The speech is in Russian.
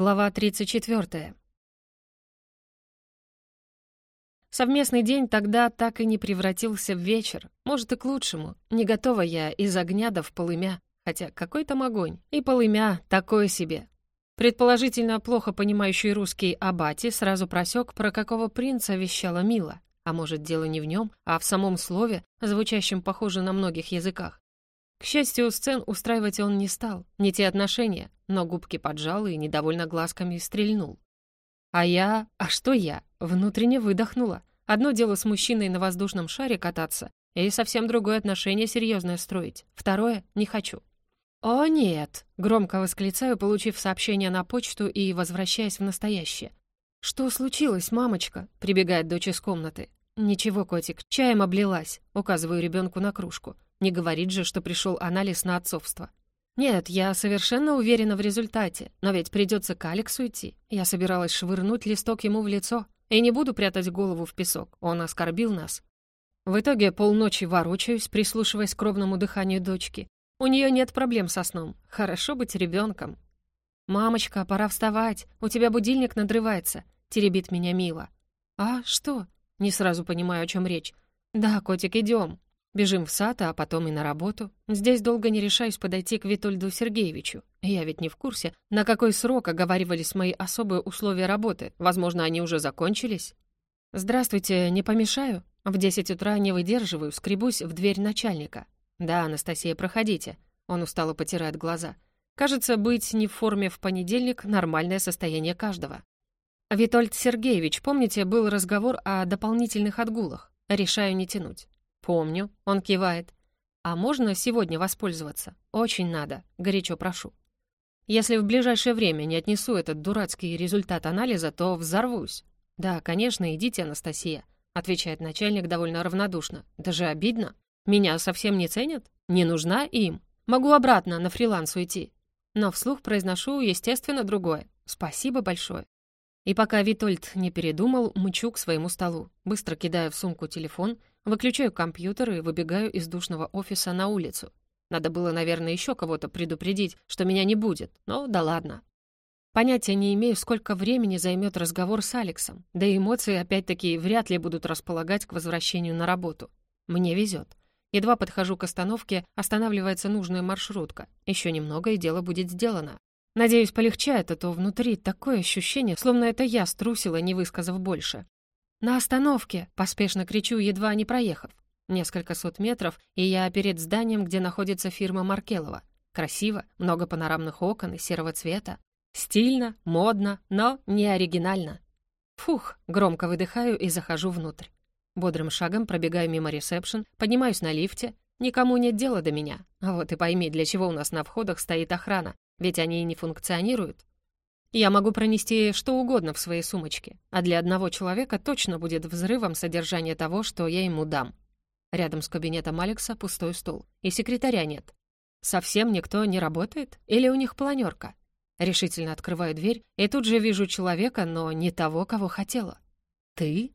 Глава 34. Совместный день тогда так и не превратился в вечер. Может, и к лучшему. Не готова я из огня до в полымя. Хотя какой там огонь? И полымя такое себе. Предположительно, плохо понимающий русский Абати сразу просек, про какого принца вещала Мила. А может, дело не в нем, а в самом слове, звучащем похоже на многих языках. К счастью, сцен устраивать он не стал, не те отношения, но губки поджал и недовольно глазками стрельнул. А я... А что я? Внутренне выдохнула. Одно дело с мужчиной на воздушном шаре кататься, и совсем другое отношение серьезное строить. Второе — не хочу. «О, нет!» — громко восклицаю, получив сообщение на почту и возвращаясь в настоящее. «Что случилось, мамочка?» — прибегает дочь из комнаты. «Ничего, котик, чаем облилась», — указываю ребенку на кружку. Не говорит же, что пришел анализ на отцовство. Нет, я совершенно уверена в результате, но ведь придется к Алексу идти. Я собиралась швырнуть листок ему в лицо. И не буду прятать голову в песок, он оскорбил нас. В итоге полночи ворочаюсь, прислушиваясь к ровному дыханию дочки. У нее нет проблем со сном. Хорошо быть ребенком. «Мамочка, пора вставать, у тебя будильник надрывается», — теребит меня Мила. «А, что?» — не сразу понимаю, о чем речь. «Да, котик, идем. Бежим в сад, а потом и на работу. Здесь долго не решаюсь подойти к Витольду Сергеевичу. Я ведь не в курсе, на какой срок оговаривались мои особые условия работы. Возможно, они уже закончились. «Здравствуйте, не помешаю?» В десять утра не выдерживаю, скребусь в дверь начальника. «Да, Анастасия, проходите». Он устало потирает глаза. «Кажется, быть не в форме в понедельник — нормальное состояние каждого». «Витольд Сергеевич, помните, был разговор о дополнительных отгулах? Решаю не тянуть. «Помню», — он кивает. «А можно сегодня воспользоваться? Очень надо. Горячо прошу». «Если в ближайшее время не отнесу этот дурацкий результат анализа, то взорвусь». «Да, конечно, идите, Анастасия», — отвечает начальник довольно равнодушно. «Даже обидно. Меня совсем не ценят? Не нужна им. Могу обратно на фриланс уйти». Но вслух произношу, естественно, другое. «Спасибо большое». И пока Витольд не передумал, мчу к своему столу. Быстро кидаю в сумку телефон, выключаю компьютер и выбегаю из душного офиса на улицу. Надо было, наверное, еще кого-то предупредить, что меня не будет, но да ладно. Понятия не имею, сколько времени займет разговор с Алексом, да и эмоции опять-таки вряд ли будут располагать к возвращению на работу. Мне везет. Едва подхожу к остановке, останавливается нужная маршрутка. Еще немного, и дело будет сделано. Надеюсь, полегчает, а то внутри такое ощущение, словно это я струсила, не высказав больше. «На остановке!» — поспешно кричу, едва не проехав. Несколько сот метров, и я перед зданием, где находится фирма Маркелова. Красиво, много панорамных окон и серого цвета. Стильно, модно, но не оригинально. Фух, громко выдыхаю и захожу внутрь. Бодрым шагом пробегаю мимо ресепшн, поднимаюсь на лифте. Никому нет дела до меня. А вот и пойми, для чего у нас на входах стоит охрана ведь они и не функционируют. Я могу пронести что угодно в своей сумочке, а для одного человека точно будет взрывом содержание того, что я ему дам. Рядом с кабинетом Алекса пустой стул, и секретаря нет. Совсем никто не работает? Или у них планерка? Решительно открываю дверь, и тут же вижу человека, но не того, кого хотела. «Ты?»